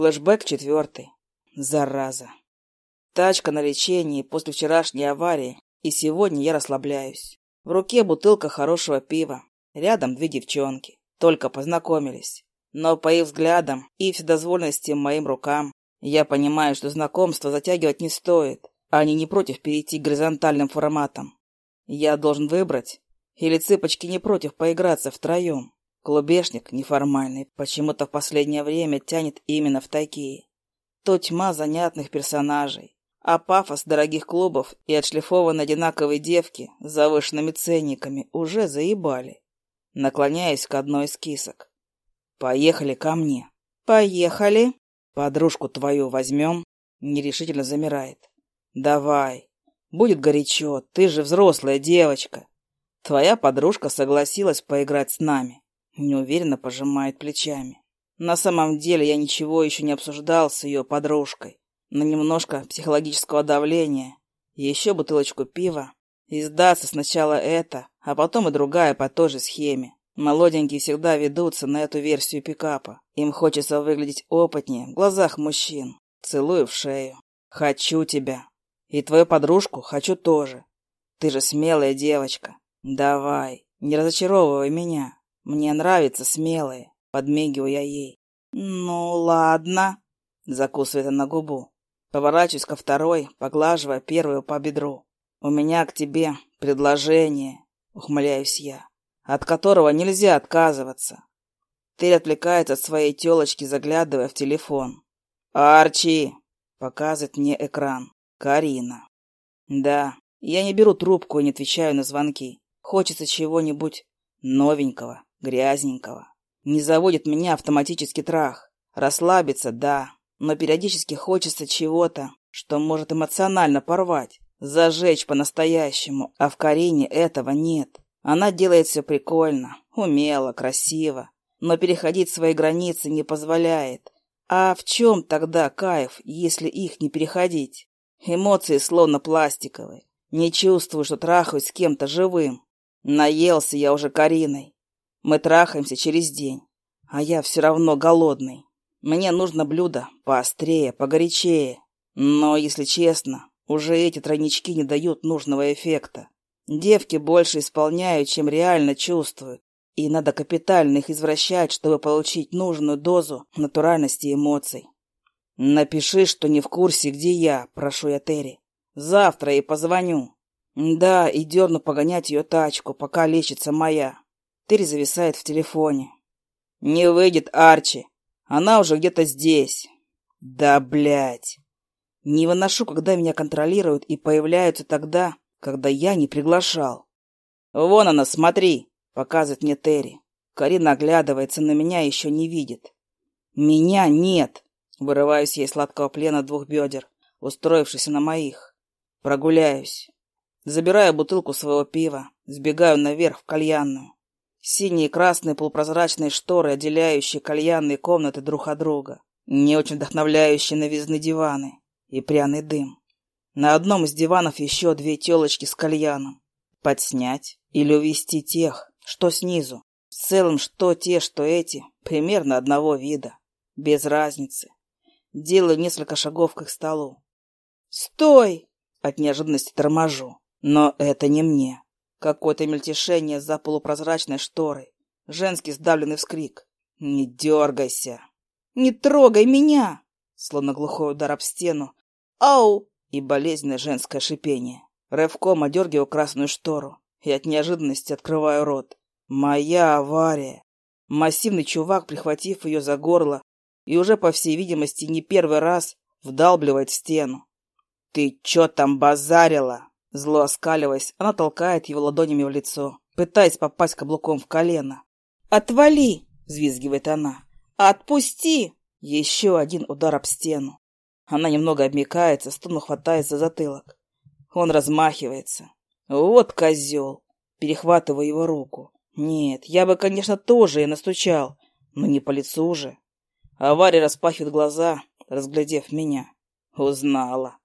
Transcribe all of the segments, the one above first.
Флэшбэк четвертый. Зараза. Тачка на лечении после вчерашней аварии, и сегодня я расслабляюсь. В руке бутылка хорошего пива. Рядом две девчонки. Только познакомились. Но по их взглядам и вседозволенности моим рукам, я понимаю, что знакомство затягивать не стоит. Они не против перейти к горизонтальным форматам. Я должен выбрать. Или цыпочки не против поиграться втроем. Клубешник неформальный почему-то в последнее время тянет именно в такие. То тьма занятных персонажей, а пафос дорогих клубов и отшлифованные одинаковые девки с завышенными ценниками уже заебали. Наклоняюсь к одной из кисок. «Поехали ко мне». «Поехали». «Подружку твою возьмем?» Нерешительно замирает. «Давай. Будет горячо, ты же взрослая девочка. Твоя подружка согласилась поиграть с нами. Неуверенно пожимает плечами. На самом деле я ничего еще не обсуждал с ее подружкой. Но немножко психологического давления, еще бутылочку пива. И сдаться сначала это, а потом и другая по той же схеме. Молоденькие всегда ведутся на эту версию пикапа. Им хочется выглядеть опытнее в глазах мужчин. Целую в шею. Хочу тебя. И твою подружку хочу тоже. Ты же смелая девочка. Давай, не разочаровывай меня. Мне нравятся смелые, подмигиваю я ей. Ну, ладно, закусывает она губу. Поворачиваюсь ко второй, поглаживая первую по бедру. У меня к тебе предложение, ухмыляюсь я, от которого нельзя отказываться. Ты отвлекается от своей телочки, заглядывая в телефон. «Арчи!» — показывает мне экран. «Карина». «Да, я не беру трубку и не отвечаю на звонки. Хочется чего-нибудь новенького, грязненького. Не заводит меня автоматически трах. Расслабиться, да, но периодически хочется чего-то, что может эмоционально порвать, зажечь по-настоящему, а в Карине этого нет. Она делает все прикольно, умело, красиво, но переходить свои границы не позволяет. А в чем тогда кайф, если их не переходить? Эмоции словно пластиковые. Не чувствую, что трахаюсь с кем-то живым. Наелся я уже Кариной. Мы трахаемся через день, а я все равно голодный. Мне нужно блюдо поострее, погорячее. Но, если честно, уже эти тройнички не дают нужного эффекта. Девки больше исполняют, чем реально чувствуют. И надо капитально их извращать, чтобы получить нужную дозу натуральности эмоций. Напиши, что не в курсе, где я, прошу я Терри. Завтра и позвоню. Да, и дерну погонять ее тачку, пока лечится моя. Терри зависает в телефоне. Не выйдет Арчи. Она уже где-то здесь. Да, блядь. Не выношу, когда меня контролируют и появляются тогда, когда я не приглашал. Вон она, смотри, показывает мне Терри. Карина оглядывается на меня и еще не видит. Меня нет. Вырываюсь я из сладкого плена двух бедер, устроившись на моих. Прогуляюсь. Забираю бутылку своего пива, сбегаю наверх в кальянную. Синие и красные полупрозрачные шторы, отделяющие кальянные комнаты друг от друга. Не очень вдохновляющие новизны диваны и пряный дым. На одном из диванов еще две телочки с кальяном. Подснять или увести тех, что снизу. В целом, что те, что эти, примерно одного вида. Без разницы. Делаю несколько шагов к их столу. «Стой!» От неожиданности торможу. Но это не мне. Какое-то мельтешение за полупрозрачной шторой. Женский сдавленный вскрик. «Не дергайся!» «Не трогай меня!» Словно глухой удар об стену. «Ау!» И болезненное женское шипение. Рывком одергиваю красную штору и от неожиданности открываю рот. «Моя авария!» Массивный чувак, прихватив ее за горло, и уже, по всей видимости, не первый раз вдалбливает в стену. «Ты чё там базарила?» Зло оскаливаясь, она толкает его ладонями в лицо, пытаясь попасть каблуком в колено. «Отвали!» — взвизгивает она. «Отпусти!» Еще один удар об стену. Она немного обмекается, стуну хватается за затылок. Он размахивается. «Вот козел!» Перехватываю его руку. «Нет, я бы, конечно, тоже и настучал, но не по лицу же». Авария распахивает глаза, разглядев меня. Узнала.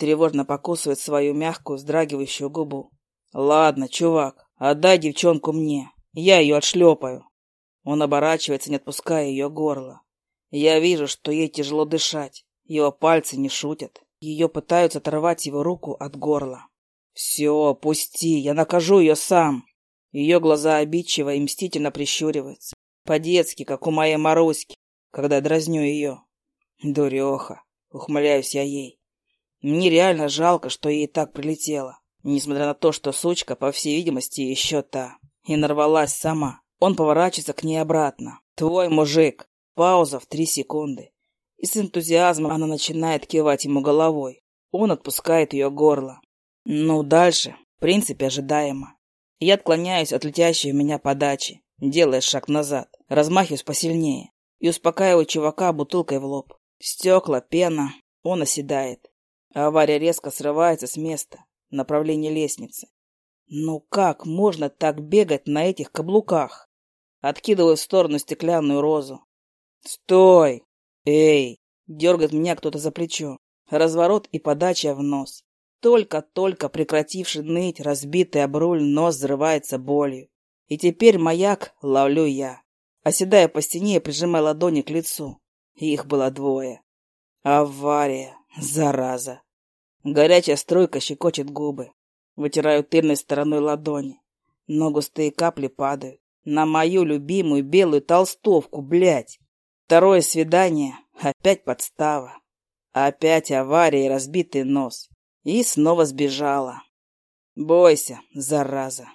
Тревожно покусывает свою мягкую, вздрагивающую губу. «Ладно, чувак, отдай девчонку мне. Я ее отшлепаю». Он оборачивается, не отпуская ее горло. Я вижу, что ей тяжело дышать. Его пальцы не шутят. Ее пытаются оторвать его руку от горла. «Все, пусти, я накажу ее сам!» Ее глаза обидчиво и мстительно прищуриваются. По-детски, как у моей Маруськи, когда дразню ее. Дуреха, ухмыляюсь я ей. Мне реально жалко, что ей так прилетело. Несмотря на то, что сучка, по всей видимости, еще та. И нарвалась сама. Он поворачивается к ней обратно. «Твой мужик!» Пауза в три секунды. И с энтузиазмом она начинает кивать ему головой. Он отпускает ее горло. Ну, дальше, в принципе, ожидаемо. Я отклоняюсь от летящей в меня подачи, делая шаг назад, размахиваюсь посильнее и успокаиваю чувака бутылкой в лоб. Стекла, пена, он оседает. Авария резко срывается с места, в направлении лестницы. Ну как можно так бегать на этих каблуках? Откидываю в сторону стеклянную розу. Стой! Эй! Дергает меня кто-то за плечо. Разворот и подача в нос. Только-только прекративший ныть, разбитый об руль, нос взрывается болью. И теперь маяк ловлю я, оседая по стене и прижимая ладони к лицу. Их было двое. Авария, зараза. Горячая струйка щекочет губы. Вытираю тыльной стороной ладони. Но густые капли падают. На мою любимую белую толстовку, блядь. Второе свидание. Опять подстава. Опять авария и разбитый нос. И снова сбежала. Бойся, зараза.